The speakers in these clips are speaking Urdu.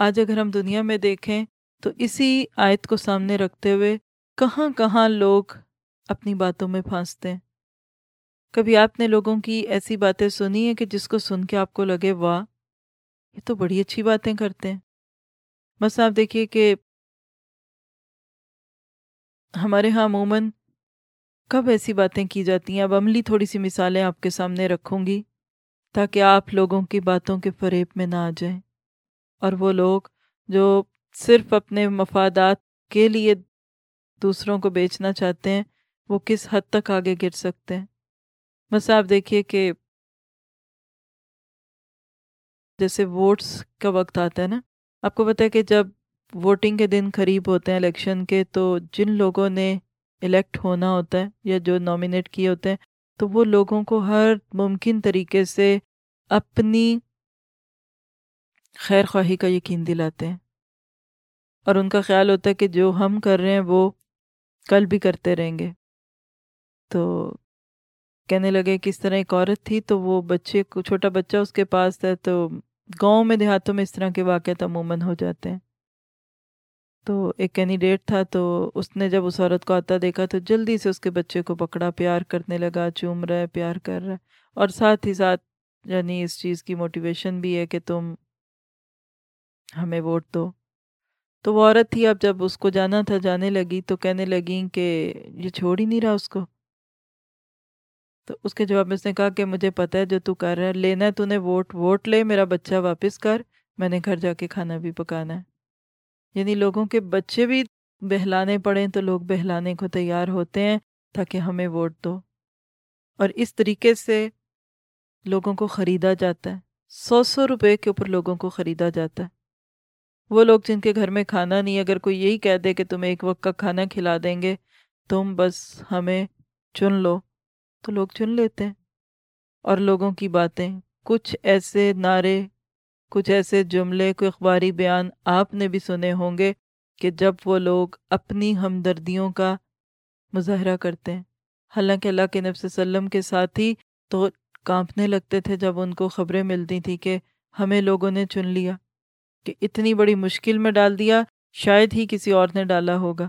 آج اگر ہم دنیا میں دیکھیں تو اسی آیت کو سامنے رکھتے ہوئے کہاں کہاں لوگ اپنی باتوں میں پھانستے ہیں؟ کبھی آپ نے لوگوں کی ایسی باتیں سنی ہیں کہ جس کو سن کے آپ کو لگے، واہ، یہ تو بڑی اچھی باتیں کرتے ہیں بس آپ دیکھیے کہ ہمارے ہاں عموماً کب ایسی باتیں کی جاتی ہیں؟ اب عملی تھوڑی سی مثالیں آپ کے سامنے رکھوں گی تاکہ آپ لوگوں کی باتوں کے فریب میں نہ آ جائیں۔ اور وہ لوگ جو صرف اپنے مفادات کے لیے دوسروں کو بیچنا چاہتے ہیں، وہ کس حد تک آگے گر سکتے ہیں؟ بس آپ دیکھیے کہ جیسے ووٹس کا وقت آتا ہے نا، آپ کو پتہ ہے کہ جب ووٹنگ کے دن قریب ہوتے ہیں الیکشن کے، تو جن لوگوں نے الیکٹ ہونا ہوتا ہے یا جو نامینیٹ کیے ہوتے ہیں، تو وہ لوگوں کو ہر ممکن طریقے سے اپنی خیر خواہی کا یقین دلاتے ہیں۔ اور ان کا خیال ہوتا ہے کہ جو ہم کر رہے ہیں وہ کل بھی کرتے رہیں گے۔ تو کہنے لگے کہ اس طرح ایک عورت تھی تو وہ بچے کو، چھوٹا بچہ اس کے پاس تھا تو گاؤں میں دیہاتوں میں اس طرح کے واقعات عموماً ہو جاتے ہیں۔ تو ایک کینیڈیٹ تھا تو اس نے جب اس عورت کو آتا دیکھا تو جلدی سے اس کے بچے کو پکڑا، پیار کرنے لگا، چوم رہا ہے، پیار کر رہا ہے۔ اور ساتھ ہی ساتھ یعنی اس چیز کی موٹیویشن بھی ہے کہ تم ہمیں ووٹ دو۔ تو وہ عورت تھی، اب جب اس کو جانا تھا، جانے لگی تو کہنے لگیں کہ یہ چھوڑ ہی نہیں رہا اس کو۔ تو اس کے جواب میں اس نے کہا کہ مجھے پتہ ہے جو تو کر رہا ہے، لینا ہے تو نے ووٹ ووٹ لے، میرا بچہ واپس کر، میں نے گھر جا کے کھانا بھی پکانا ہے۔ یعنی لوگوں کے بچے بھی بہلانے پڑیں تو لوگ بہلانے کو تیار ہوتے ہیں تاکہ ہمیں ووٹ دو۔ اور اس طریقے سے لوگوں کو خریدا جاتا ہے۔ سو سو روپے کے اوپر لوگوں کو خریدا جاتا ہے۔ وہ لوگ جن کے گھر میں کھانا نہیں، اگر کوئی یہی کہہ دے کہ تمہیں ایک وقت کا کھانا کھلا دیں گے، تم بس ہمیں چن لو۔ تو لوگ چن لیتے ہیں۔ اور لوگوں کی باتیں، کچھ ایسے نعرے، کچھ ایسے جملے، کوئی اخباری بیان آپ نے بھی سنے ہوں گے کہ جب وہ لوگ اپنی ہمدردیوں کا مظاہرہ کرتے ہیں۔ حالانکہ اللہ کے نفس وسلم کے ساتھ ہی تو کانپنے لگتے تھے جب ان کو خبریں ملتی تھیں کہ ہمیں لوگوں نے چن لیا۔ کہ اتنی بڑی مشکل میں ڈال دیا، شاید ہی کسی اور نے ڈالا ہوگا۔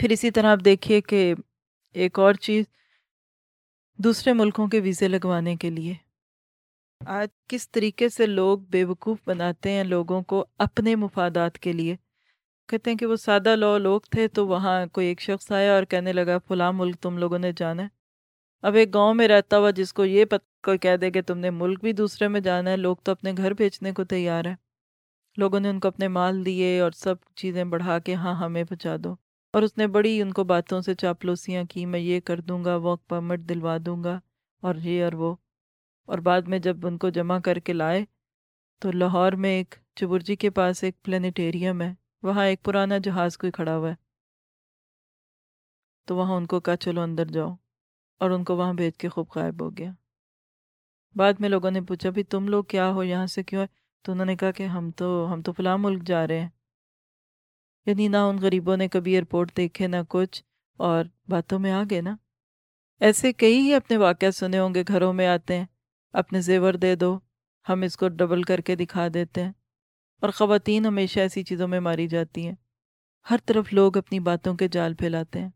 پھر اسی طرح آپ دیکھیے کہ ایک اور چیز، دوسرے ملکوں کے ویزے لگوانے کے لیے۔ آج کس طریقے سے لوگ بے وقوف بناتے ہیں لوگوں کو اپنے مفادات کے لیے؟ کہتے ہیں کہ وہ سادہ لو لوگ تھے تو وہاں کوئی ایک شخص آیا اور کہنے لگا، فلاں ملک تم لوگوں نے جانا ہے۔ اب ایک گاؤں میں رہتا ہوا جس کو یہ پت کوئی کہہ دے کہ تم نے ملک بھی دوسرے میں جانا ہے، لوگ تو اپنے گھر بیچنے کو تیار ہیں۔ لوگوں نے ان کو اپنے مال دیے اور سب چیزیں بڑھا کے ہاں ہمیں پہنچا دو۔ اور اس نے بڑی ان کو باتوں سے چاپلوسیاں کی، میں یہ کر دوں گا ورک پرمٹ دلوا دوں گا، اور یہ اور وہ۔ اور بعد میں جب ان کو جمع کر کے لائے، تو لاہور میں ایک چبرجی کے پاس ایک پلانیٹیریم ہے۔ وہاں ایک پرانا جہاز کوئی کھڑا ہوا ہے۔ تو وہاں ان کو کہا، چلو اندر جاؤ۔ اور ان کو وہاں بھیج کے خوب غائب ہو گیا۔ بعد میں لوگوں نے پوچھا بھی تم لوگ کیا ہو؟ یہاں سے کیوں ہے تو انہوں نے کہا کہ ہم تو ہم تو فلاں ملک جا رہے ہیں۔ یعنی نہ ان غریبوں نے کبھی ایئرپورٹ دیکھے، نہ کچھ، اور باتوں میں آ گئے نا۔ ایسے کئی ہی اپنے واقعات سنے ہوں گے، گھروں میں آتے ہیں۔ اپنے زیور دے دو، ہم اس کو ڈبل کر کے دکھا دیتے ہیں۔ اور خواتین ہمیشہ ایسی چیزوں میں ماری جاتی ہیں۔ ہر طرف لوگ اپنی باتوں کے جال پھیلاتے ہیں۔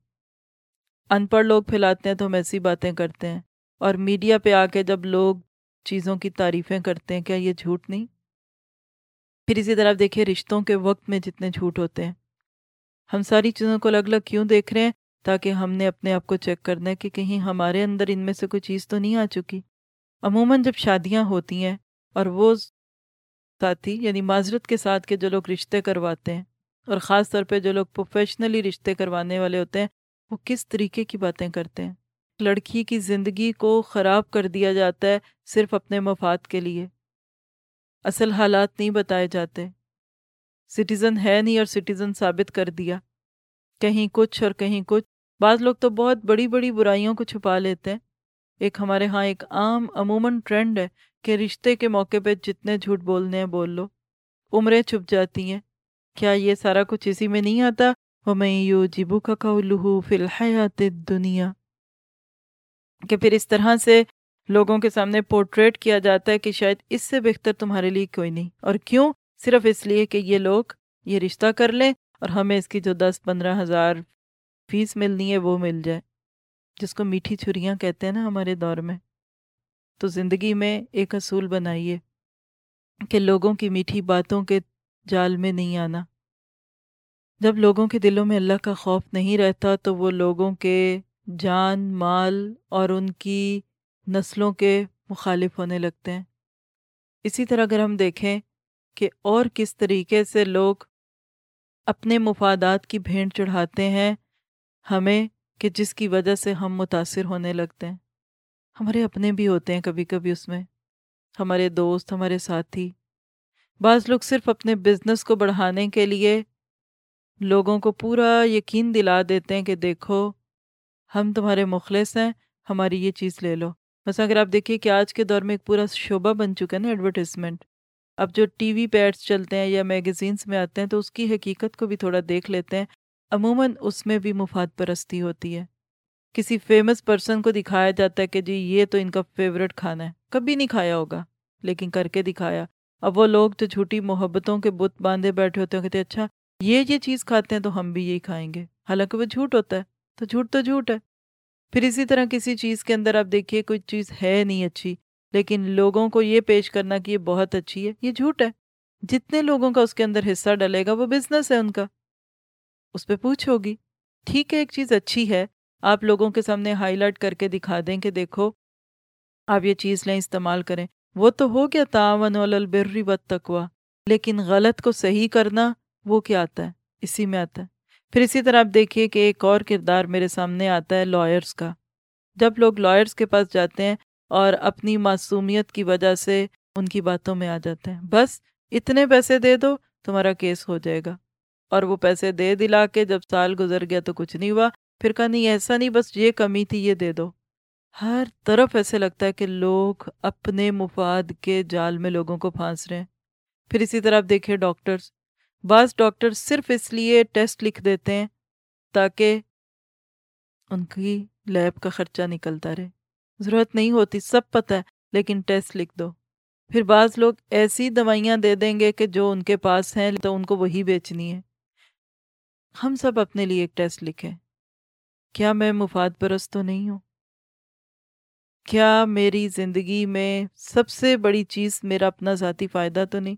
ان پڑھ لوگ پھیلاتے ہیں تو ہم ایسی باتیں کرتے ہیں۔ اور میڈیا پہ آ کے جب لوگ چیزوں کی تعریفیں کرتے ہیں، کیا یہ جھوٹ نہیں؟ پھر اسی طرح دیکھیں رشتوں کے وقت میں جتنے جھوٹ ہوتے ہیں۔ ہم ساری چیزوں کو الگ الگ کیوں دیکھ رہے ہیں؟ تاکہ ہم نے اپنے آپ کو چیک کرنا ہے کہ کہیں ہمارے اندر ان میں سے کوئی چیز تو نہیں آ چکی۔ عموماً جب شادیاں ہوتی ہیں اور وہ ساتھی یعنی معذرت کے ساتھ کے جو لوگ رشتے کرواتے ہیں اور خاص طور پہ جو لوگ پروفیشنلی رشتے کروانے والے ہوتے ہیں، وہ کس طریقے کی باتیں کرتے ہیں؟ لڑکی کی زندگی کو خراب کر دیا جاتا ہے صرف اپنے مفاد کے لیے۔ اصل حالات نہیں بتائے جاتے۔ سٹیزن ہے نہیں اور سٹیزن ثابت کر دیا۔ کہیں کچھ اور کہیں کچھ۔ بعض لوگ تو بہت بڑی بڑی برائیوں کو چھپا لیتے ہیں۔ ایک ہمارے ہاں ایک عام عموماً ٹرینڈ ہے کہ رشتے کے موقع پہ جتنے جھوٹ بولنے ہیں بول لو۔ عمریں چھپ جاتی ہیں۔ کیا یہ سارا کچھ اسی میں نہیں آتا؟ وہ میں یو جبو کا لہو فی الحیات دنیا کہ پھر اس طرح سے لوگوں کے سامنے پورٹریٹ کیا جاتا ہے کہ شاید اس سے بہتر تمہارے لیے کوئی نہیں۔ اور کیوں؟ صرف اس لیے کہ یہ لوگ یہ رشتہ کر لیں اور ہمیں اس کی جو دس پندرہ ہزار فیس ملنی ہے وہ مل جائے۔ جس کو میٹھی چھریاں کہتے ہیں نا ہمارے دور میں۔ تو زندگی میں ایک اصول بنائیے کہ لوگوں کی میٹھی باتوں کے جال میں نہیں آنا۔ جب لوگوں کے دلوں میں اللہ کا خوف نہیں رہتا تو وہ لوگوں کے جان، مال اور ان کی نسلوں کے مخالف ہونے لگتے ہیں۔ اسی طرح اگر ہم دیکھیں کہ اور کس طریقے سے لوگ اپنے مفادات کی بھینٹ چڑھاتے ہیں، ہمیں کہ جس کی وجہ سے ہم متاثر ہونے لگتے ہیں۔ ہمارے اپنے بھی ہوتے ہیں کبھی کبھی اس میں۔ ہمارے دوست، ہمارے ساتھی۔ بعض لوگ صرف اپنے بزنس کو بڑھانے کے لیے لوگوں کو پورا یقین دلا دیتے ہیں کہ دیکھو، ہم تمہارے مخلص ہیں، ہماری یہ چیز لے لو۔ بس اگر آپ دیکھیے کہ آج کے دور میں ایک پورا شعبہ بن چکا ہے نا ایڈورٹیزمنٹ اب جو ٹی وی پہ ایڈس چلتے ہیں یا میگزینس میں آتے ہیں تو اس کی حقیقت کو بھی تھوڑا دیکھ لیتے ہیں۔ عموماً اس میں بھی مفاد پرستی ہوتی ہے۔ کسی فیمس پرسن کو دکھایا جاتا ہے کہ جی یہ تو ان کا فیوریٹ کھانا ہے۔ کبھی نہیں کھایا ہوگا، لیکن کر کے دکھایا۔ اب وہ لوگ جو جھوٹی محبتوں کے بت باندھے بیٹھے ہوتے ہیں کہتے ہیں اچھا یہ یہ چیز کھاتے ہیں تو ہم بھی یہی کھائیں گے۔ حالانکہ وہ جھوٹ ہوتا ہے، تو جھوٹ تو جھوٹ ہے۔ پھر اسی طرح کسی چیز کے اندر آپ دیکھیے کوئی چیز ہے نہیں اچھی، لیکن لوگوں کو یہ پیش کرنا کہ یہ بہت اچھی ہے، یہ جھوٹ ہے۔ جتنے لوگوں کا اس کے اندر حصہ ڈلے گا، وہ بزنس ہے ان کا۔ اس پہ پوچھ ہوگی، ٹھیک ہے، ایک چیز اچھی ہے، آپ لوگوں کے سامنے ہائی لائٹ کر کے دکھا دیں کہ دیکھو، آپ یہ چیز لیں، استعمال کریں۔ وہ تو ہو گیا تعاون البری و تقوا لیکن غلط کو صحیح کرنا وہ کیا آتا ہے؟ اسی میں آتا ہے۔ پھر اسی طرح آپ دیکھیے کہ ایک اور کردار میرے سامنے آتا ہے لائرس کا۔ جب لوگ لائرس کے پاس جاتے ہیں اور اپنی معصومیت کی وجہ سے ان کی باتوں میں آ جاتے ہیں، بس اتنے پیسے دے دو تمہارا کیس ہو جائے گا۔ اور وہ پیسے دے دلا کے جب سال گزر گیا تو کچھ نہیں ہوا، پھر کہا نہیں، ایسا نہیں، بس یہ کمی تھی، یہ دے دو۔ ہر طرف ایسے لگتا ہے کہ لوگ اپنے مفاد کے جال میں لوگوں کو پھانس رہے ہیں۔ پھر اسی طرح آپ دیکھیں ڈاکٹرز بعض ڈاکٹر صرف اس لیے ٹیسٹ لکھ دیتے ہیں تاکہ ان کی لیب کا خرچہ نکلتا رہے۔ ضرورت نہیں ہوتی، سب پتہ ہے، لیکن ٹیسٹ لکھ دو۔ پھر بعض لوگ ایسی دوائیاں دے دیں گے کہ جو ان کے پاس ہیں، تو ان کو وہی بیچنی ہے۔ ہم سب اپنے لیے ایک ٹیسٹ لکھیں کیا میں مفاد پرست تو نہیں ہوں؟ کیا میری زندگی میں سب سے بڑی چیز میرا اپنا ذاتی فائدہ تو نہیں؟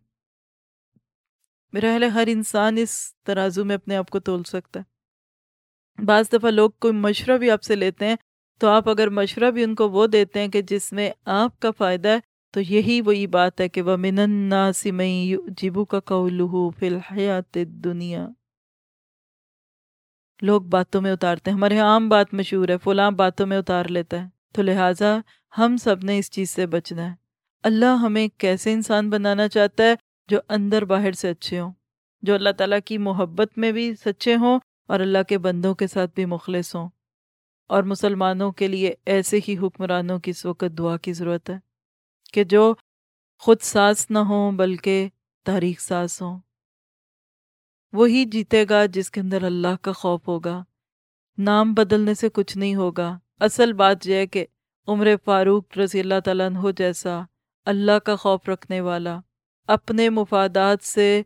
میرا خیال ہے ہر انسان اس ترازو میں اپنے آپ کو تول سکتا ہے۔ بعض دفعہ لوگ کوئی مشورہ بھی آپ سے لیتے ہیں، تو آپ اگر مشورہ بھی ان کو وہ دیتے ہیں کہ جس میں آپ کا فائدہ ہے، تو یہی وہی بات ہے کہ وہ من جیبو کا قولہ فی الحیات دنیا لوگ باتوں میں اتارتے ہیں، ہمارے عام بات مشہور ہے، فلاں باتوں میں اتار لیتا ہے۔ تو لہٰذا ہم سب نے اس چیز سے بچنا ہے۔ اللہ ہمیں کیسے انسان بنانا چاہتا ہے؟ جو اندر باہر سے اچھے ہوں، جو اللہ تعالیٰ کی محبت میں بھی سچے ہوں اور اللہ کے بندوں کے ساتھ بھی مخلص ہوں۔ اور مسلمانوں کے لیے ایسے ہی حکمرانوں کی اس وقت دعا کی ضرورت ہے کہ جو خود ساس نہ ہوں بلکہ تاریخ ساس ہوں۔ وہی جیتے گا جس کے اندر اللہ کا خوف ہوگا۔ نام بدلنے سے کچھ نہیں ہوگا۔ اصل بات یہ ہے کہ عمر فاروق رضی اللہ تعالیٰ عنہ جیسا اللہ کا خوف رکھنے والا اپنے مفادات سے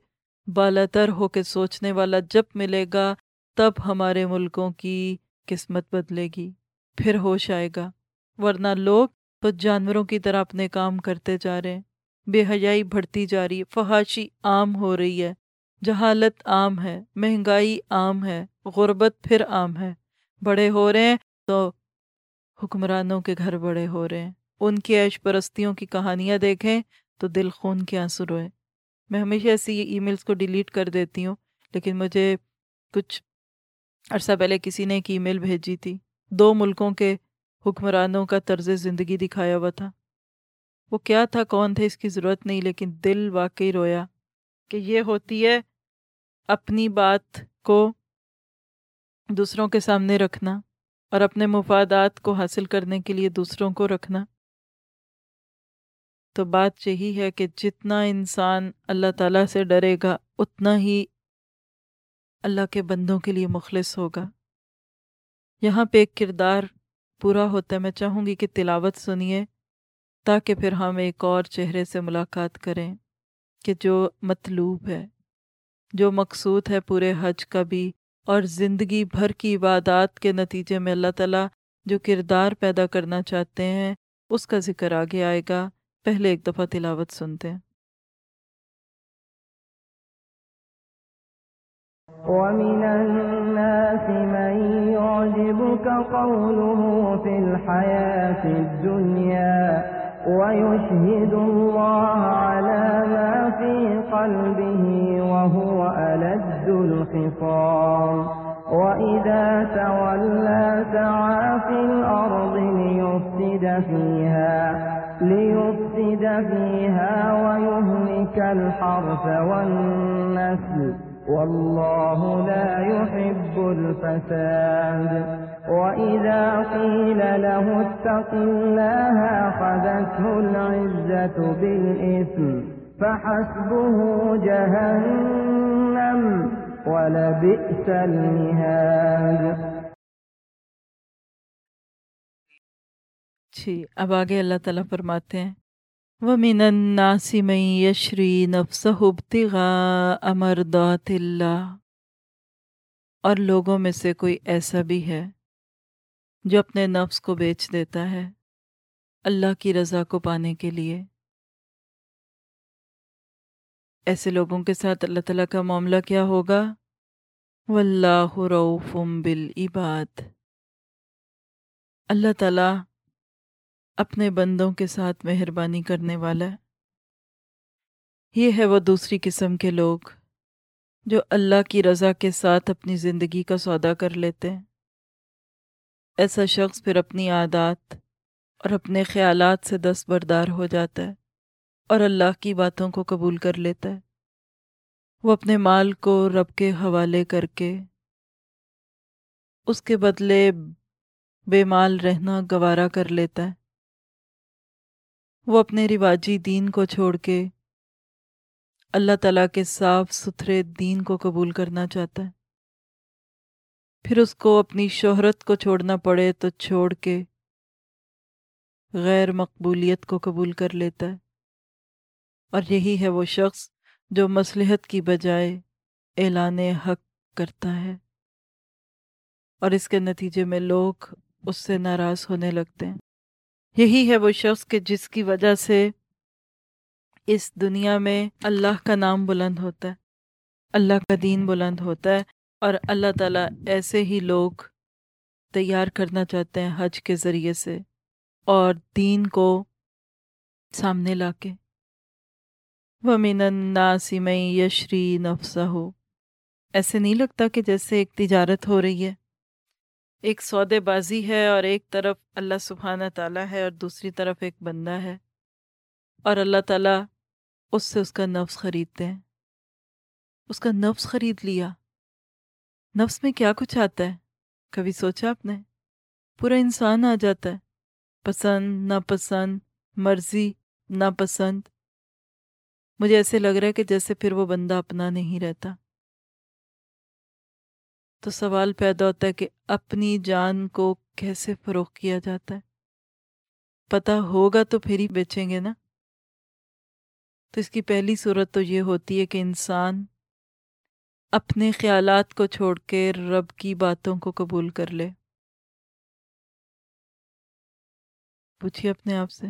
بالاتر ہو کے سوچنے والا جب ملے گا، تب ہمارے ملکوں کی قسمت بدلے گی، پھر ہوش آئے گا۔ ورنہ لوگ تو جانوروں کی طرح اپنے کام کرتے جا رہے ہیں۔ بے حیائی بڑھتی جا رہی ہے۔ فحاشی عام ہو رہی ہے۔ جہالت عام ہے۔ مہنگائی عام ہے۔ غربت پھر عام ہے۔ بڑے ہو رہے ہیں تو حکمرانوں کے گھر بڑے ہو رہے ہیں۔ ان کی عیش پرستیوں کی کہانیاں دیکھیں تو دل خون کے آنسو روئے۔ میں ہمیشہ ایسی ای میلز کو ڈیلیٹ کر دیتی ہوں، لیکن مجھے کچھ عرصہ پہلے کسی نے ایک ای میل بھیجی تھی۔ دو ملکوں کے حکمرانوں کا طرز زندگی دکھایا ہوا تھا۔ وہ کیا تھا، کون تھے، اس کی ضرورت نہیں، لیکن دل واقعی رویا کہ یہ ہوتی ہے، اپنی بات کو دوسروں کے سامنے رکھنا اور اپنے مفادات کو حاصل کرنے کے لیے دوسروں کو رکھنا۔ تو بات یہی ہے کہ جتنا انسان اللہ تعالیٰ سے ڈرے گا، اتنا ہی اللہ کے بندوں کے لیے مخلص ہوگا۔ یہاں پہ ایک کردار پورا ہوتا ہے۔ میں چاہوں گی کہ تلاوت سنیے تاکہ پھر ہم ایک اور چہرے سے ملاقات کریں کہ جو مطلوب ہے، جو مقصود ہے پورے حج کا بھی اور زندگی بھر کی عبادات کے نتیجے میں اللہ تعالیٰ جو کردار پیدا کرنا چاہتے ہیں، اس کا ذکر آگے آئے گا۔ پہلے ایک دفعہ تلاوت سنتے ہیں ومن الناس من يعجبك قوله في الحياة الدنيا ويشهد الله على ما في قلبه وهو ألد الخصام وإذا تولى سعى في الأرض ليفسد فيها ليفسد فيها ويهلك الحرث والنسل. والله لا يحب الفساد. وإذا قيل له اتق الله أخذته العزة بالإثم. فحسبه جهنم ولبئس المهاد. جی اب آگے اللہ تعالیٰ فرماتے ہیں۔ وَمِنَ النَّاسِ مَن يَشْرِي نَفْسَهُ ابْتِغَاءَ مَرْضَاتِ اللَّهِ اور لوگوں میں سے کوئی ایسا بھی ہے جو اپنے نفس کو بیچ دیتا ہے اللہ کی رضا کو پانے کے لیے۔ ایسے لوگوں کے ساتھ اللہ تعالیٰ کا معاملہ کیا ہوگا؟ واللہ رعوف بالعباد۔ اللہ تعالیٰ اپنے بندوں کے ساتھ مہربانی کرنے والا یہ ہے وہ دوسری قسم کے لوگ جو اللہ کی رضا کے ساتھ اپنی زندگی کا سودا کر لیتے ہیں۔ ایسا شخص پھر اپنی عادات اور اپنے خیالات سے دست بردار ہو جاتا ہے اور اللہ کی باتوں کو قبول کر لیتا ہے۔ وہ اپنے مال کو رب کے حوالے کر کے اس کے بدلے بے مال رہنا گوارا کر لیتا ہے۔ وہ اپنے رواجی دین کو چھوڑ کے اللہ تعالیٰ کے صاف ستھرے دین کو قبول کرنا چاہتا ہے۔ پھر اس کو اپنی شہرت کو چھوڑنا پڑے تو چھوڑ کے غیر مقبولیت کو قبول کر لیتا ہے۔ اور یہی ہے وہ شخص جو مصلحت کی بجائے اعلان حق کرتا ہے۔ اور اس کے نتیجے میں لوگ اس سے ناراض ہونے لگتے ہیں۔ یہی ہے وہ شخص کہ جس کی وجہ سے اس دنیا میں اللہ کا نام بلند ہوتا ہے، اللہ کا دین بلند ہوتا ہے اور اللہ تعالیٰ ایسے ہی لوگ تیار کرنا چاہتے ہیں حج کے ذریعے سے اور دین کو سامنے لا کے۔ وَمِنَ النَّاسِ مَن یشری نفسہ ہو ایسے نہیں لگتا کہ جیسے ایک تجارت ہو رہی ہے۔ ایک سودے بازی ہے اور ایک طرف اللہ سبحانہ تعالیٰ ہے اور دوسری طرف ایک بندہ ہے اور اللہ تعالیٰ اس سے اس کا نفس خریدتے ہیں۔ اس کا نفس خرید لیا۔ نفس میں کیا کچھ آتا ہے؟ کبھی سوچا آپ نے؟ پورا انسان آ جاتا ہے۔ پسند، ناپسند، مرضی، ناپسند۔ مجھے ایسے لگ رہا ہے کہ جیسے پھر وہ بندہ اپنا نہیں رہتا۔ تو سوال پیدا ہوتا ہے کہ اپنی جان کو کیسے فروغ کیا جاتا ہے؟ پتہ ہوگا تو پھر ہی بیچیں گے نا؟ تو اس کی پہلی صورت تو یہ ہوتی ہے کہ انسان اپنے خیالات کو چھوڑ کے رب کی باتوں کو قبول کر لے۔ پوچھیے اپنے آپ سے۔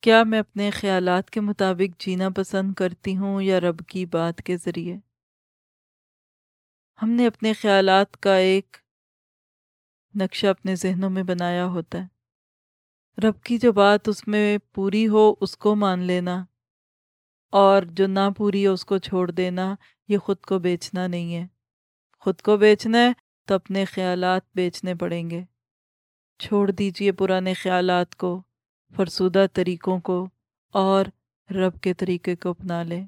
کیا میں اپنے خیالات کے مطابق جینا پسند کرتی ہوں یا رب کی بات کے ذریعے؟ ہم نے اپنے خیالات کا ایک نقشہ اپنے ذہنوں میں بنایا ہوتا ہے۔ رب کی جو بات اس میں پوری ہو، اس کو مان لینا اور جو نہ پوری ہو، اس کو چھوڑ دینا، یہ خود کو بیچنا نہیں ہے۔ خود کو بیچنا ہے تو اپنے خیالات بیچنے پڑیں گے۔ چھوڑ دیجیے پرانے خیالات کو، فرسودہ طریقوں کو اور رب کے طریقے کو اپنا لے۔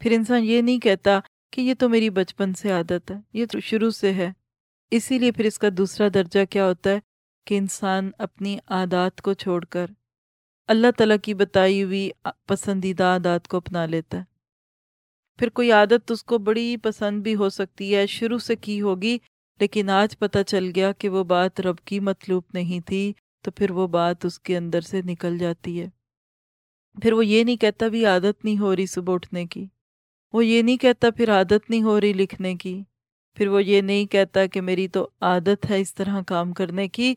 پھر انسان یہ نہیں کہتا کہ یہ تو میری بچپن سے عادت ہے، یہ تو شروع سے ہے۔ اسی لیے پھر اس کا دوسرا درجہ کیا ہوتا ہے کہ انسان اپنی عادات کو چھوڑ کر اللہ تعالیٰ کی بتائی ہوئی پسندیدہ عادات کو اپنا لیتا ہے۔ پھر کوئی عادت اس کو بڑی پسند بھی ہو سکتی ہے، شروع سے کی ہوگی، لیکن آج پتہ چل گیا کہ وہ بات رب کی مطلوب نہیں تھی، تو پھر وہ بات اس کے اندر سے نکل جاتی ہے۔ پھر وہ یہ نہیں کہتا بھی عادت نہیں ہو رہی صبح اٹھنے کی۔ وہ یہ نہیں کہتا پھر عادت نہیں ہو رہی لکھنے کی، پھر وہ یہ نہیں کہتا کہ میری تو عادت ہے اس طرح کام کرنے کی،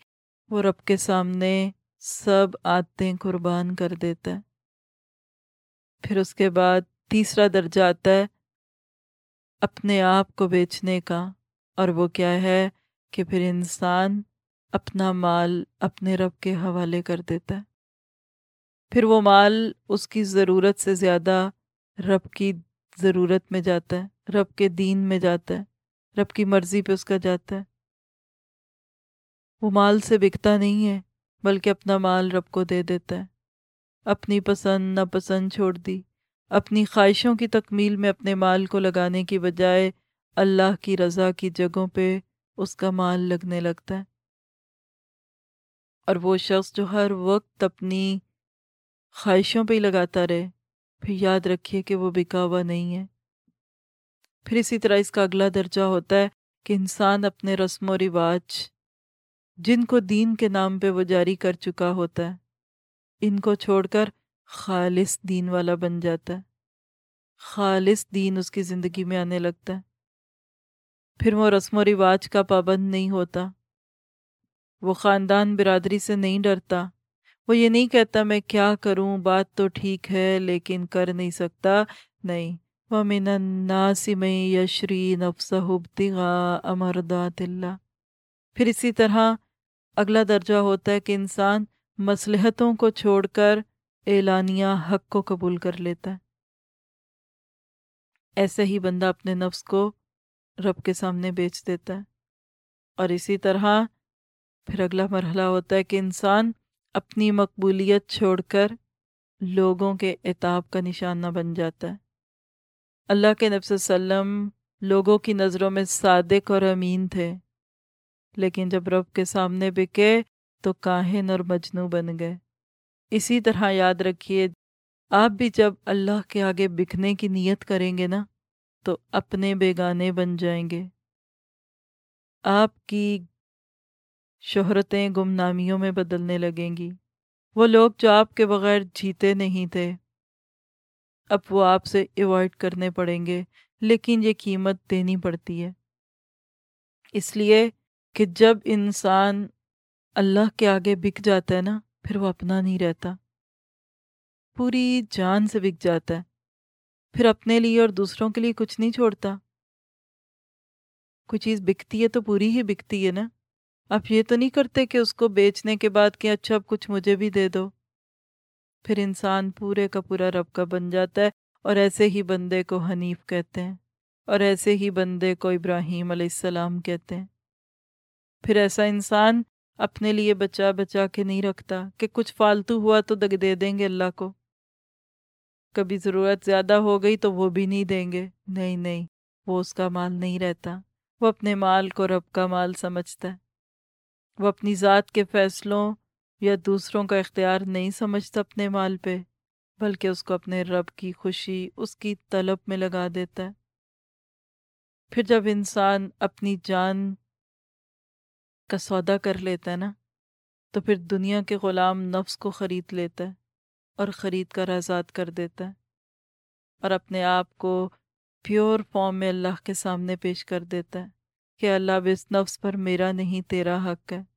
وہ رب کے سامنے سب عادتیں قربان کر دیتا ہے۔ پھر اس کے بعد تیسرا درجہ آتا ہے اپنے آپ کو بیچنے کا، اور وہ کیا ہے کہ پھر انسان اپنا مال اپنے رب کے حوالے کر دیتا ہے۔ پھر وہ مال اس کی ضرورت سے زیادہ رب کی ضرورت میں جاتا ہے، رب کے دین میں جاتا ہے، رب کی مرضی پہ اس کا جاتا ہے۔ وہ مال سے بکتا نہیں ہے، بلکہ اپنا مال رب کو دے دیتا ہے۔ اپنی پسند، ناپسند چھوڑ دی۔ اپنی خواہشوں کی تکمیل میں اپنے مال کو لگانے کی بجائے اللہ کی رضا کی جگہوں پہ اس کا مال لگنے لگتا ہے۔ اور وہ شخص جو ہر وقت اپنی خواہشوں پہ ہی لگاتا رہے۔ پھر یاد رکھیے کہ وہ بکا ہوا نہیں ہے۔ پھر اسی طرح اس کا اگلا درجہ ہوتا ہے کہ انسان اپنے رسم و رواج، جن کو دین کے نام پہ وہ جاری کر چکا ہوتا ہے، ان کو چھوڑ کر خالص دین والا بن جاتا ہے۔ خالص دین اس کی زندگی میں آنے لگتا ہے۔ پھر وہ رسم و رواج کا پابند نہیں ہوتا۔ وہ خاندان برادری سے نہیں ڈرتا۔ وہ یہ نہیں کہتا میں کیا کروں، بات تو ٹھیک ہے لیکن کر نہیں سکتا۔ نہیں۔ وَمِنَ النَّاسِ مَن يَشْرِي نَفْسَهُ ابْتِغَاءَ مَرْضَاتِ اللہ۔ پھر اسی طرح اگلا درجہ ہوتا ہے کہ انسان مصلحتوں کو چھوڑ کر اعلانیہ حق کو قبول کر لیتا ہے۔ ایسے ہی بندہ اپنے نفس کو رب کے سامنے بیچ دیتا ہے۔ اور اسی طرح پھر اگلا مرحلہ ہوتا ہے کہ انسان اپنی مقبولیت چھوڑ کر لوگوں کے اعتاب کا نشانہ بن جاتا ہے۔ اللہ کے نفس وسلم لوگوں کی نظروں میں صادق اور امین تھے، لیکن جب رب کے سامنے بکے تو کاہن اور مجنو بن گئے۔ اسی طرح یاد رکھیے، آپ بھی جب اللہ کے آگے بکنے کی نیت کریں گے نا، تو اپنے بیگانے بن جائیں گے۔ آپ کی شہرتیں گمنامیوں میں بدلنے لگیں گی۔ وہ لوگ جو آپ کے بغیر جیتے نہیں تھے۔ اب وہ آپ سے ایوائڈ کرنے پڑیں گے، لیکن یہ قیمت دینی پڑتی ہے۔ اس لیے کہ جب انسان اللہ کے آگے بک جاتا ہے نا، پھر وہ اپنا نہیں رہتا۔ پوری جان سے بک جاتا ہے۔ پھر اپنے لیے اور دوسروں کے لیے کچھ نہیں چھوڑتا۔ کوئی چیز بکتی ہے تو پوری ہی بکتی ہے نا۔ آپ یہ تو نہیں کرتے کہ اس کو بیچنے کے بعد کہ اچھا اب کچھ مجھے بھی دے دو۔ پھر انسان پورے کا پورا رب کا بن جاتا ہے اور ایسے ہی بندے کو حنیف کہتے ہیں اور ایسے ہی بندے کو ابراہیم علیہ السلام کہتے ہیں۔ پھر ایسا انسان اپنے لیے بچا بچا کے نہیں رکھتا کہ کچھ فالتو ہوا تو دگ دے دیں گے اللہ کو۔ کبھی ضرورت زیادہ ہو گئی تو وہ بھی نہیں دیں گے۔ نہیں نہیں، وہ اس کا مال نہیں رہتا۔ وہ اپنے مال کو رب کا مال سمجھتا ہے۔ وہ اپنی ذات کے فیصلوں یا دوسروں کا اختیار نہیں سمجھتا اپنے مال پہ، بلکہ اس کو اپنے رب کی خوشی، اس کی طلب میں لگا دیتا ہے۔ پھر جب انسان اپنی جان کا سودا کر لیتا ہے نا، تو پھر دنیا کے غلام نفس کو خرید لیتا ہے اور خرید کر آزاد کر دیتا ہے اور اپنے آپ کو پیور فارم میں اللہ کے سامنے پیش کر دیتا ہے کہ اللہ اس نفس پر میرا نہیں تیرا حق ہے۔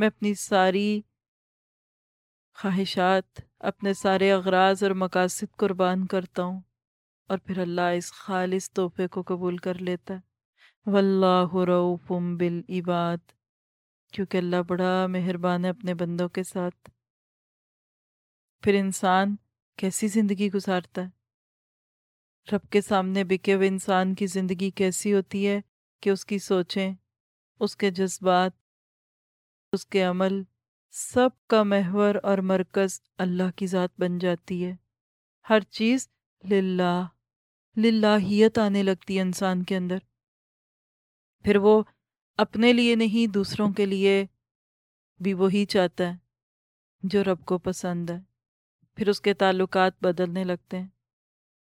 میں اپنی ساری خواہشات، اپنے سارے اغراض اور مقاصد قربان کرتا ہوں اور پھر اللہ اس خالص تحفے کو قبول کر لیتا ہے۔ واللہ رعوف بالعباد۔ کیونکہ اللہ بڑا مہربان ہے اپنے بندوں کے ساتھ۔ پھر انسان کیسی زندگی گزارتا ہے؟ رب کے سامنے بکے ہوئے انسان کی زندگی کیسی ہوتی ہے کہ اس کی سوچیں، اس کے جذبات اس کے عمل سب کا محور اور مرکز اللہ کی ذات بن جاتی ہے۔ ہر چیز للہ، للہیت آنے لگتی ہے انسان کے اندر۔ پھر وہ اپنے لیے نہیں، دوسروں کے لیے بھی وہی چاہتا ہے جو رب کو پسند ہے۔ پھر اس کے تعلقات بدلنے لگتے ہیں۔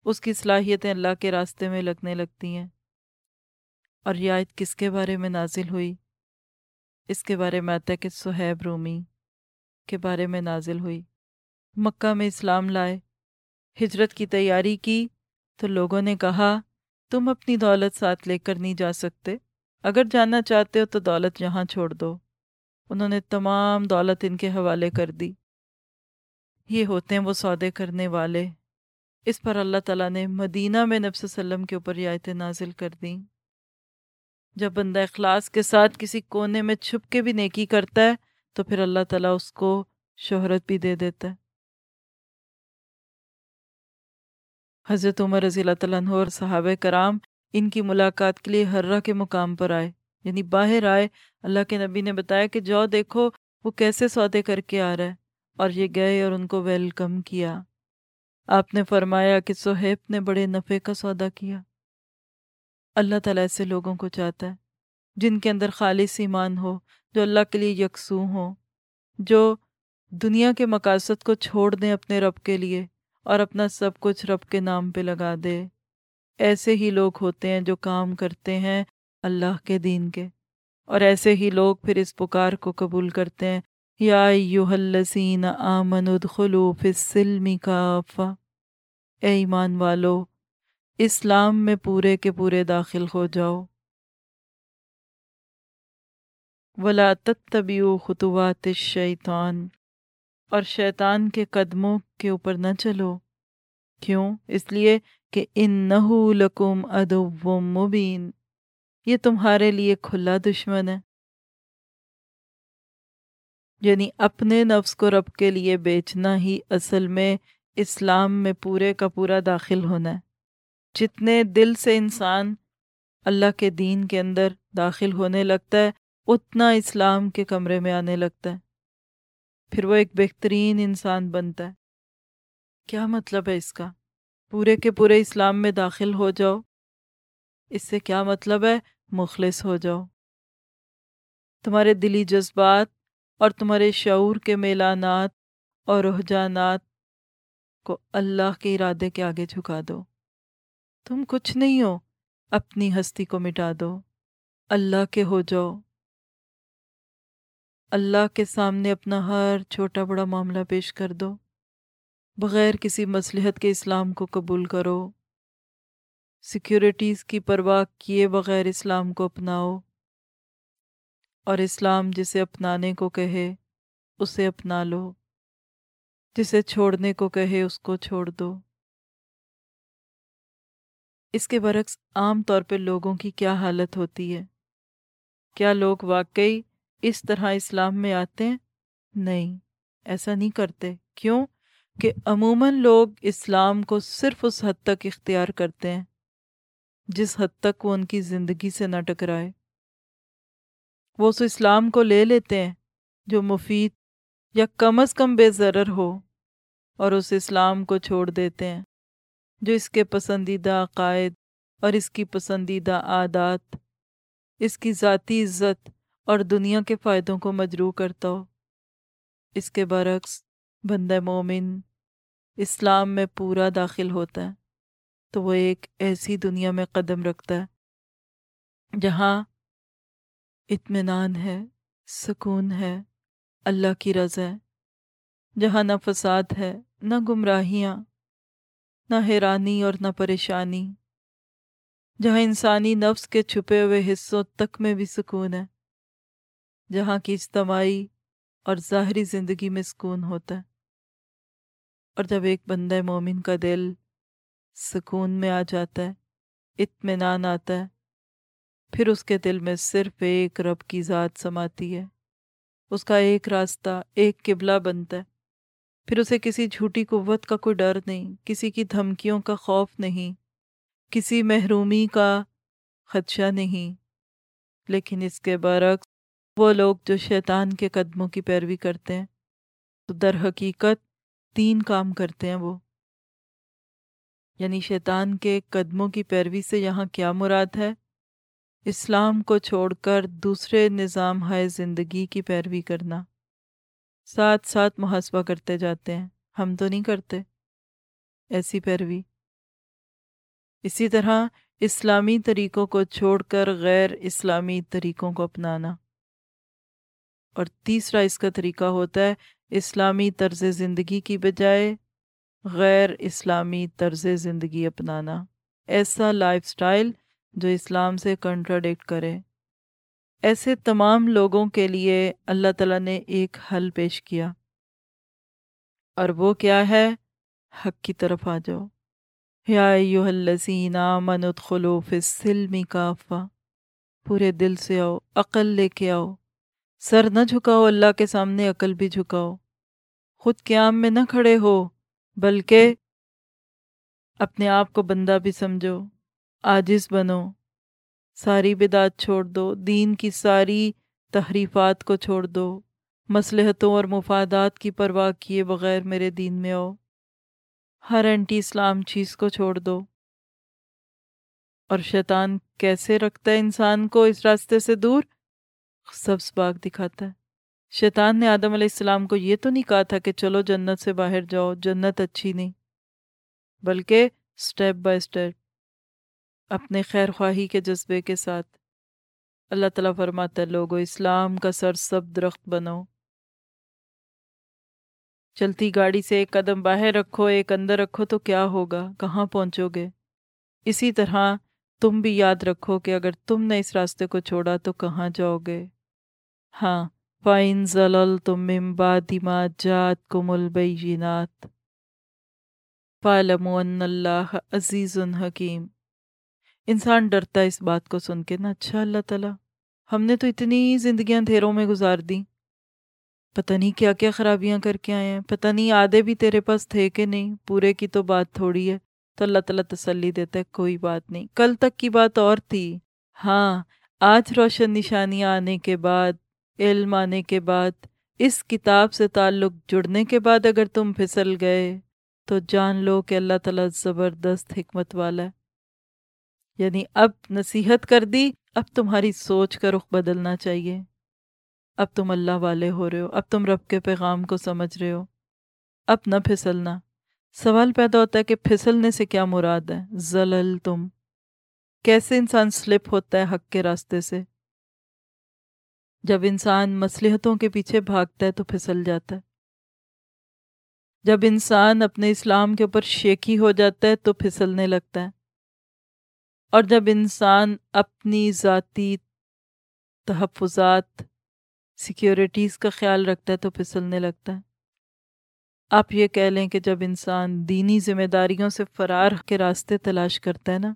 اس کی صلاحیتیں اللہ کے راستے میں لگنے لگتی ہیں۔ اور یہ آیت کس کے بارے میں نازل ہوئی؟ اس کے بارے میں کہ سہیب رومی کے بارے میں نازل ہوئی۔ مکہ میں اسلام لائے، ہجرت کی تیاری کی، تو لوگوں نے کہا، تم اپنی دولت ساتھ لے کر نہیں جا سکتے۔ اگر جانا چاہتے ہو تو دولت یہاں چھوڑ دو۔ انہوں نے تمام دولت ان کے حوالے کر دی۔ یہ ہوتے ہیں وہ سودے کرنے والے۔ اس پر اللہ تعالیٰ نے مدینہ میں نبس وسلم کے اوپر رعایتیں نازل کر دیں۔ جب بندہ اخلاص کے ساتھ کسی کونے میں چھپ کے بھی نیکی کرتا ہے، تو پھر اللہ تعالیٰ اس کو شہرت بھی دے دیتا ہے۔ حضرت عمر رضی اللہ تعالیٰ عنہ اور صحابہ کرام ان کی ملاقات کے لیے ہررہ کے مقام پر آئے۔ یعنی باہر آئے، اللہ کے نبی نے بتایا کہ جو دیکھو وہ کیسے سودے کر کے آ رہا ہے، اور یہ گئے اور ان کو ویلکم کیا۔ آپ نے فرمایا کہ صہیب نے بڑے نفع کا سودا کیا۔ اللہ تعالیٰ ایسے لوگوں کو چاہتا ہے، جن کے اندر خالص ایمان ہو، جو اللہ کے لیے یکسو ہوں، جو دنیا کے مقاصد کو چھوڑ دیں اپنے رب کے لیے اور اپنا سب کچھ رب کے نام پہ لگا دے۔ ایسے ہی لوگ ہوتے ہیں جو کام کرتے ہیں اللہ کے دین کے، اور ایسے ہی لوگ پھر اس پکار کو قبول کرتے ہیں، یا ایوہ الذین آمنوا ادخلوا فی السلم کافا اے ایمان والو اسلام میں پورے کے پورے داخل ہو جاؤ۔ ولا تتبعوا خطوات الشیطان اور شیطان کے قدموں کے اوپر نہ چلو۔ کیوں؟ اس لیے کہ انہو لکم ادو مبین یہ تمہارے لیے کھلا دشمن ہے۔ یعنی اپنے نفس کو رب کے لیے بیچنا ہی اصل میں اسلام میں پورے کا پورا داخل ہونا ہے۔ جتنے دل سے انسان اللہ کے دین کے اندر داخل ہونے لگتا ہے، اتنا اسلام کے کمرے میں آنے لگتا ہے۔ پھر وہ ایک بہترین انسان بنتا ہے۔ کیا مطلب ہے اس کا؟ پورے کے پورے اسلام میں داخل ہو جاؤ۔ اس سے کیا مطلب ہے؟ مخلص ہو جاؤ۔ تمہارے دلی جذبات اور تمہارے شعور کے میلانات اور رحجانات کو اللہ کے ارادے کے آگے جھکا دو۔ تم کچھ نہیں ہو، اپنی ہستی کو مٹا دو۔ اللہ کے ہو جاؤ۔ اللہ کے سامنے اپنا ہر چھوٹا بڑا معاملہ پیش کر دو۔ بغیر کسی مصلحت کے اسلام کو قبول کرو۔ سیکیورٹیز کی پرواہ کیے بغیر اسلام کو اپناؤ۔ اور اسلام جسے اپنانے کو کہے، اسے اپنا لو۔ جسے چھوڑنے کو کہے، اس کو چھوڑ دو۔ اس کے برعکس عام طور پہ لوگوں کی کیا حالت ہوتی ہے؟ کیا لوگ واقعی اس طرح اسلام میں آتے ہیں؟ نہیں، ایسا نہیں کرتے۔ کیوں؟ کہ عموماً لوگ اسلام کو صرف اس حد تک اختیار کرتے ہیں جس حد تک وہ ان کی زندگی سے نہ ٹکرائے۔ وہ اس اسلام کو لے لیتے ہیں جو مفید یا کم از کم بے ضرر ہو اور اس اسلام کو چھوڑ دیتے ہیں۔ جو اس کے پسندیدہ عقائد اور اس کی پسندیدہ عادات، اس کی ذاتی عزت اور دنیا کے فائدوں کو مجروح کرتا ہو۔ اس کے برعکس، بندہ مومن اسلام میں پورا داخل ہوتا ہے، تو وہ ایک ایسی دنیا میں قدم رکھتا ہے جہاں اطمینان ہے، سکون ہے، اللہ کی رضا ہے، جہاں نہ فساد ہے، نہ گمراہیاں نہ حیرانی اور نہ پریشانی۔ جہاں انسانی نفس کے چھپے ہوئے حصوں تک میں بھی سکون ہے، جہاں کی اجتماعی اور ظاہری زندگی میں سکون ہوتا ہے۔ اور جب ایک بندہ مومن کا دل سکون میں آ جاتا ہے، اطمینان آتا ہے، پھر اس کے دل میں صرف ایک رب کی ذات سماتی ہے۔ اس کا ایک راستہ، ایک قبلہ بنتا ہے۔ پھر اسے کسی جھوٹی قوت کا کوئی ڈر نہیں، کسی کی دھمکیوں کا خوف نہیں، کسی محرومی کا خدشہ نہیں۔ لیکن اس کے برعکس، وہ لوگ جو شیطان کے قدموں کی پیروی کرتے ہیں، تو در حقیقت تین کام کرتے ہیں وہ۔ یعنی شیطان کے قدموں کی پیروی سے یہاں کیا مراد ہے؟ اسلام کو چھوڑ کر دوسرے نظام ہے زندگی کی پیروی کرنا۔ ساتھ ساتھ محاسبہ کرتے جاتے ہیں۔ ہم تو نہیں کرتے۔ ایسی پیروی۔ اسی طرح اسلامی طریقوں کو چھوڑ کر غیر اسلامی طریقوں کو اپنانا۔ اور تیسرا اس کا طریقہ ہوتا ہے اسلامی طرز زندگی کی بجائے غیر اسلامی طرز زندگی اپنانا۔ ایسا لائف سٹائل جو اسلام سے کنٹراڈکٹ کرے۔ ایسے تمام لوگوں کے لیے اللہ تعالیٰ نے ایک حل پیش کیا۔ اور وہ کیا ہے؟ حق کی طرف آ جاؤ۔ یا ایوہ الذین آمنوا ادخلوا فی السلم کافہ۔ پورے دل سے آؤ، عقل لے کے آؤ۔ سر نہ جھکاؤ، اللہ کے سامنے عقل بھی جھکاؤ۔ خود قیام میں نہ کھڑے ہو، بلکہ اپنے آپ کو بندہ بھی سمجھو، عاجز بنو۔ ساری بدعت چھوڑ دو، دین کی ساری تحریفات کو چھوڑ دو، مصلحتوں اور مفادات کی پرواہ کیے بغیر میرے دین میں آؤ۔ ہر اینٹی اسلام چیز کو چھوڑ دو۔ اور شیطان کیسے رکھتا ہے انسان کو اس راستے سے دور؟ سبز باغ دکھاتا ہے۔ شیطان نے آدم علیہ السلام کو یہ تو نہیں کہا تھا کہ چلو جنت سے باہر جاؤ، جنت اچھی نہیں، بلکہ سٹیپ بائی سٹیپ اپنے خیر خواہی کے جذبے کے ساتھ۔ اللہ تعالیٰ فرماتا ہے، لوگو، اسلام کا سر سب درخت بنو چلتی گاڑی سے ایک قدم باہر رکھو، ایک اندر رکھو، تو کیا ہوگا؟ کہاں پہنچو گے؟ اسی طرح تم بھی یاد رکھو کہ اگر تم نے اس راستے کو چھوڑا، تو کہاں جاؤ گے؟ ہاں فائن ضلل تم ممبادما جات کو ملبینات فعلم ان اللہ عزیز حکیم انسان ڈرتا ہے اس بات کو سن کے۔ نا اچھا اللہ تعالیٰ، ہم نے تو اتنی زندگیاں دھیروں میں گزار دیں۔ پتہ نہیں کیا کیا خرابیاں کر کے آئے ہیں۔ پتہ نہیں آدھے بھی تیرے پاس تھے کہ نہیں۔ پورے کی تو بات تھوڑی ہے۔ تو اللہ تعالیٰ تسلی دیتا ہے، کوئی بات نہیں۔ کل تک کی بات اور تھی۔ ہاں آج روشن نشانیاں آنے کے بعد، علم آنے کے بعد، اس کتاب سے تعلق جڑنے کے بعد اگر تم پھسل گئے، تو جان لو کہ اللہ تعالیٰ زبردست حکمت والا ہے۔ یعنی اب نصیحت کر دی، اب تمہاری سوچ کا رخ بدلنا چاہیے۔ اب تم اللہ والے ہو رہے ہو، اب تم رب کے پیغام کو سمجھ رہے ہو۔ اب نہ پھسلنا۔ سوال پیدا ہوتا ہے کہ پھسلنے سے کیا مراد ہے؟ زلل تم۔ کیسے انسان سلپ ہوتا ہے حق کے راستے سے؟ جب انسان مصلحتوں کے پیچھے بھاگتا ہے تو پھسل جاتا ہے۔ جب انسان اپنے اسلام کے اوپر شیکی ہو جاتا ہے تو پھسلنے لگتا ہے۔ اور جب انسان اپنی ذاتی تحفظات سیکیورٹیز کا خیال رکھتا ہے تو پھسلنے لگتا ہے۔ آپ یہ کہہ لیں کہ جب انسان دینی ذمہ داریوں سے فرار کے راستے تلاش کرتا ہے نا،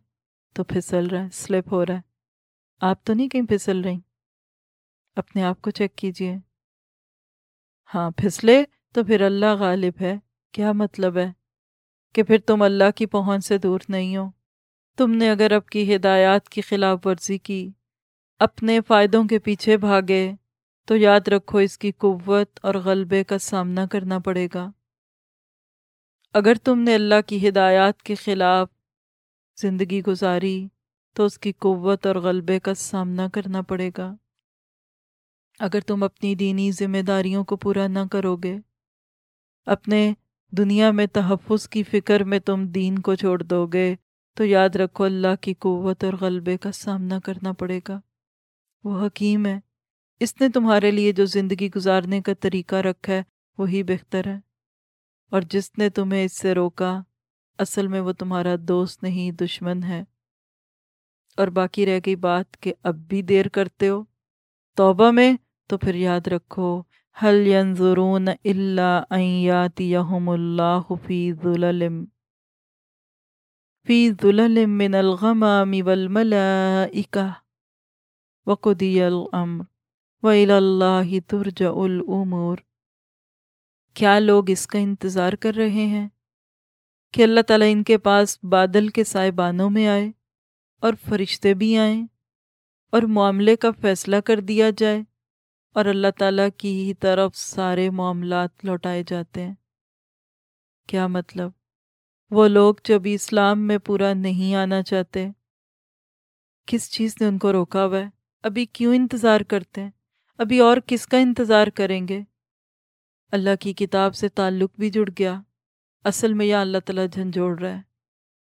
تو پھسل رہا ہے سلپ ہو رہا ہے۔ آپ تو نہیں کہیں پھسل رہی۔ اپنے آپ کو چیک کیجیے۔ ہاں پھسلے تو پھر اللہ غالب ہے۔ کیا مطلب ہے کہ پھر تم اللہ کی پہنچ سے دور نہیں ہو؟ تم نے اگر اب کی ہدایات کی خلاف ورزی کی، اپنے فائدوں کے پیچھے بھاگے، تو یاد رکھو اس کی قوت اور غلبے کا سامنا کرنا پڑے گا۔ اگر تم نے اللہ کی ہدایات کے خلاف زندگی گزاری، تو اس کی قوت اور غلبے کا سامنا کرنا پڑے گا۔ اگر تم اپنی دینی ذمہ داریوں کو پورا نہ کرو گے، اپنے دنیا میں تحفظ کی فکر میں تم دین کو چھوڑ دو گے تو یاد رکھو اللہ کی قوت اور غلبے کا سامنا کرنا پڑے گا۔ وہ حکیم ہے۔ اس نے تمہارے لیے جو زندگی گزارنے کا طریقہ رکھا ہے، وہی بہتر ہے۔ اور جس نے تمہیں اس سے روکا، اصل میں وہ تمہارا دوست نہیں، دشمن ہے۔ اور باقی رہ گئی بات کہ اب بھی دیر کرتے ہو۔ توبہ میں تو پھر یاد رکھو حل ینظرون الا ان یاتیہم اللہ فی ظللم فی ظللم من الغمام والملائکہ وقدی الامر وَإِلَى اللَّهِ تُرْجَعُ الْأُمُورِ۔ کیا لوگ اس کا انتظار کر رہے ہیں کہ اللہ تعالیٰ ان کے پاس بادل کے سائبانوں میں آئے اور فرشتے بھی آئیں اور معاملے کا فیصلہ کر دیا جائے اور اللہ تعالیٰ کی ہی طرف سارے معاملات لوٹائے جاتے ہیں۔ کیا مطلب؟ وہ لوگ جو ابھی اسلام میں پورا نہیں آنا چاہتے۔ کس چیز نے ان کو روکا ہوا ہے؟ ابھی کیوں انتظار کرتے ہیں؟ ابھی اور کس کا انتظار کریں گے؟ اللہ کی کتاب سے تعلق بھی جڑ گیا۔ اصل میں یا اللہ تعالیٰ جھنجھوڑ رہا ہے۔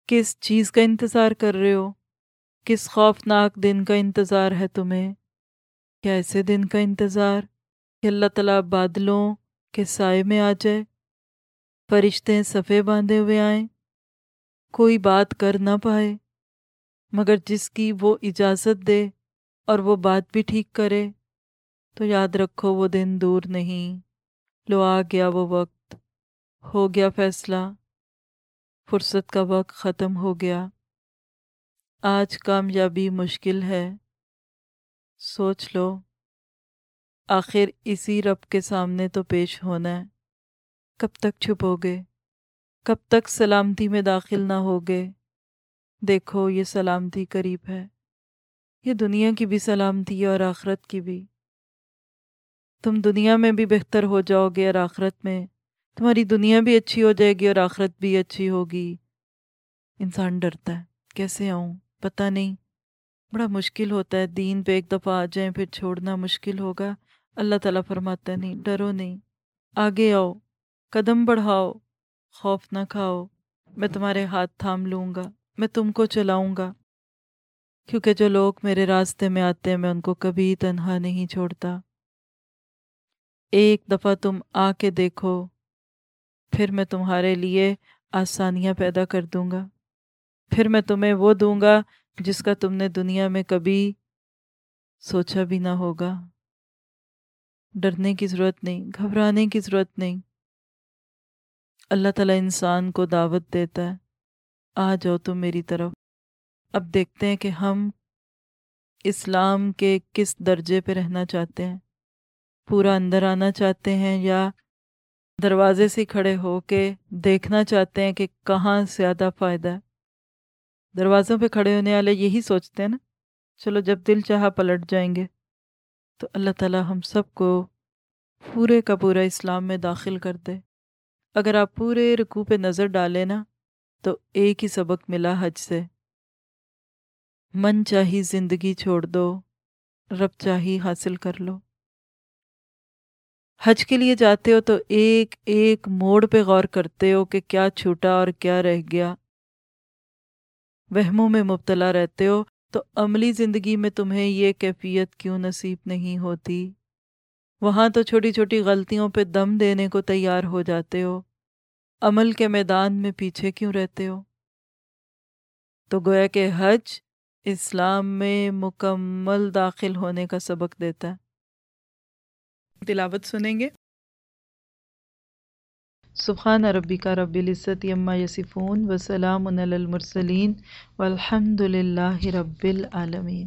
کس چیز کا انتظار کر رہے ہو؟ کس خوفناک دن کا انتظار ہے تمہیں؟ کیا ایسے دن کا انتظار کہ اللہ تعالیٰ بادلوں کے سائے میں آ جائے، فرشتے صفے باندھے ہوئے آئیں؟ کوئی بات کر نہ پائے، مگر جس کی وہ اجازت دے اور وہ بات بھی ٹھیک کرے، تو یاد رکھو وہ دن دور نہیں، لو آ گیا وہ وقت، ہو گیا فیصلہ، فرصت کا وقت ختم ہو گیا۔ آج کامیابی مشکل ہے، سوچ لو۔ آخر اسی رب کے سامنے تو پیش ہونا ہے، کب تک چھپو گے؟ کب تک سلامتی میں داخل نہ ہوگے۔ دیکھو، یہ سلامتی قریب ہے۔ یہ دنیا کی بھی سلامتی ہے اور آخرت کی بھی۔ تم دنیا میں بھی بہتر ہو جاؤ گے اور آخرت میں۔ تمہاری دنیا بھی اچھی ہو جائے گی اور آخرت بھی اچھی ہوگی۔ انسان ڈرتا ہے۔ کیسے آؤں؟ پتہ نہیں۔ بڑا مشکل ہوتا ہے۔ دین پہ ایک دفعہ آ جائیں، پھر چھوڑنا مشکل ہوگا۔ اللہ تعالیٰ فرماتا ہے، نہیں، ڈرو نہیں۔ آگے آؤ۔ قدم بڑھاؤ۔ خوف نہ کھاؤ میں تمہارے ہاتھ تھام لوں گا، میں تم کو چلاؤں گا۔ کیونکہ جو لوگ میرے راستے میں آتے ہیں، میں ان کو کبھی تنہا نہیں چھوڑتا۔ ایک دفعہ تم آ کے دیکھو، پھر میں تمہارے لیے آسانیاں پیدا کر دوں گا۔ پھر میں تمہیں وہ دوں گا جس کا تم نے دنیا میں کبھی سوچا بھی نہ ہوگا۔ ڈرنے کی ضرورت نہیں، گھبرانے کی ضرورت نہیں۔ اللہ تعالیٰ انسان کو دعوت دیتا ہے۔ آ جاؤ تم میری طرف۔ اب دیکھتے ہیں کہ ہم اسلام کے کس درجے پہ رہنا چاہتے ہیں۔ پورا اندر آنا چاہتے ہیں یا دروازے سے کھڑے ہو کے دیکھنا چاہتے ہیں کہ کہاں زیادہ فائدہ ہے۔ دروازوں پہ کھڑے ہونے والے یہی سوچتے ہیں نا، چلو جب دل چاہا پلٹ جائیں گے۔ تو اللہ تعالیٰ ہم سب کو پورے کا پورا اسلام میں داخل کر دے۔ اگر آپ پورے رکوع پہ نظر ڈالیں نا، تو ایک ہی سبق ملا حج سے۔ من چاہی زندگی چھوڑ دو، رب چاہی حاصل کر لو۔ حج کے لیے جاتے ہو تو ایک ایک موڑ پہ غور کرتے ہو کہ کیا چھوٹا اور کیا رہ گیا۔ وہموں میں مبتلا رہتے ہو تو عملی زندگی میں تمہیں یہ کیفیت کیوں نصیب نہیں ہوتی؟ وہاں تو چھوٹی چھوٹی غلطیوں پہ دم دینے کو تیار ہو جاتے ہو۔ عمل کے میدان میں پیچھے کیوں رہتے ہو؟ تو گویا کہ حج اسلام میں مکمل داخل ہونے کا سبق دیتا ہے۔ تلاوت سنیں گے؟ سبحان ربی کا رب العزت یما یسفون وسلام المرسلین والحمد للہ رب العالمین۔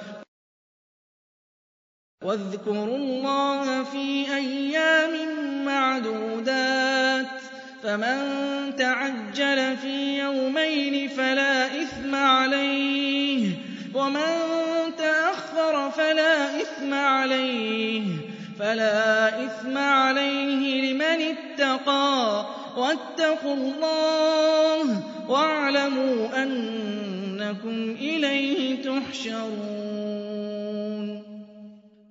واذكروا الله في أيام معدودات فمن تعجل في يومين فلا إثم عليه ومن تأخر فلا إثم عليه فلا إثم عليه لمن اتقى واتقوا الله واعلموا أنكم إليه تحشرون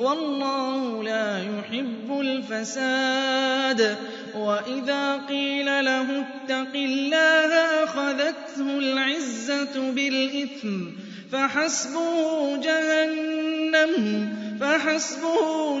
والله لا يحب الفساد. وإذا قيل له اتق الله أخذته العزة بالإثم فحسبه جهنم فحسبه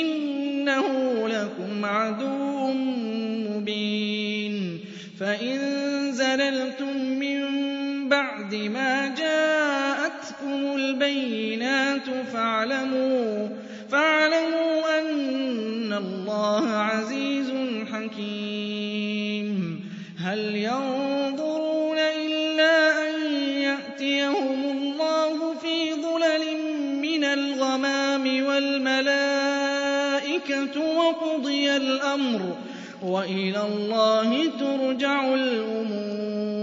إنه لكم عدو مبين. فإن زللتم من بعد ما جاءتكم البينات فاعلموا فاعلموا أن الله عزيز حكيم. هل وقضي الأمر وإلى الله ترجع الأمور.